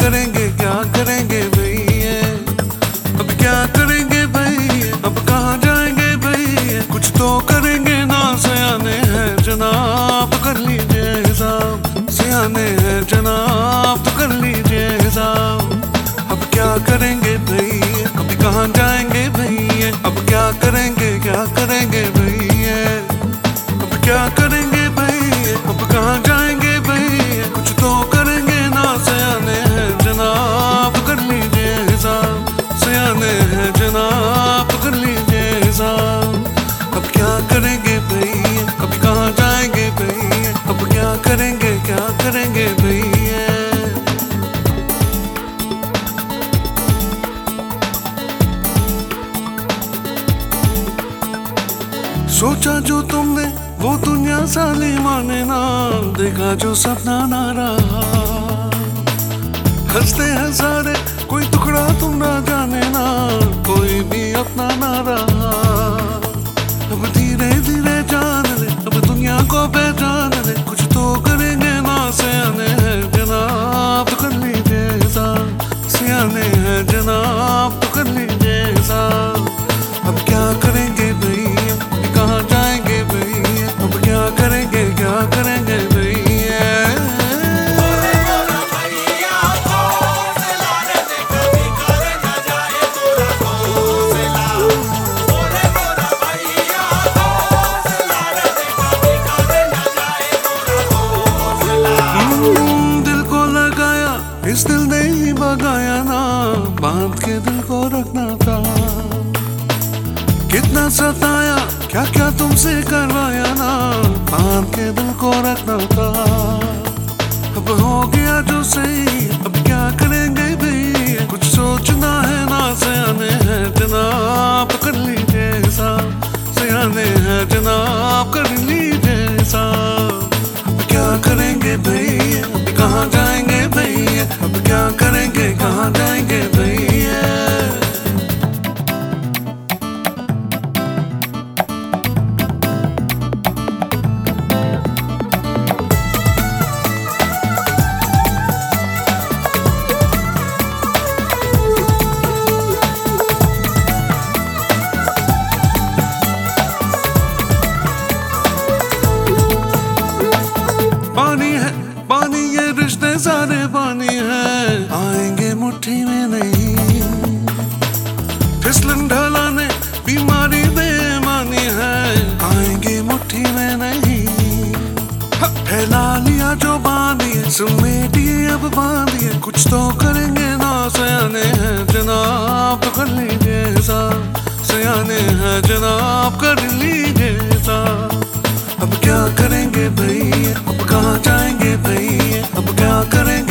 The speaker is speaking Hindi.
करेंगे, क्या करेंगे भैया? अब क्या करेंगे भैया? अब कहाँ जाएँगे भैया? कुछ तो करेंगे ना, सयाने हैं जनाब तो कर लीजिए हिसाब। सयाने हैं जनाब तो कर लीजिए हिसाब। अब क्या करेंगे भैया? अब कहाँ जाएँगे भैया? अब क्या करेंगे क्या करेंगे भैया? अब क्या करेंगे सोचा जो तुमने, वो दुनिया साली माने ना। देखा जो सपना ना रहा। हँसते हैं सारे कोई टुकड़ा तुम ना जाने ना। कोई भी अपना ना रहा। अब धीरे धीरे जान ले, अब दुनिया को पहचान ले। कुछ तो करेंगे ना सियाने हैं बाँध के दिल को रखना था। कितना सताया क्या क्या तुमसे करवाया ना। बाँध के दिल को रखना था। अब हो गया जो सही, अब क्या करेंगे भाई कुछ सोचना है ना, सयाने हैं जनाब, कर लीजिए हिसाब। सयाने हैं जनाब, कर लीजिए अब क्या करेंगे भाई मुट्ठी में नहीं। फिसलन ढाला ने बीमारी बेमानी है। आएँगे मुट्ठी में नहीं। फैला लिया जो बांधिए समेटिए अब बांधिए कुछ तो करेंगे ना, सयाने हैं। जनाब कर लीजिए सा सयाने हैं, जनाब कर लीजिए सा अब क्या करेंगे भैया? अब कहाँ जाएँगे भैया? अब क्या करेंगे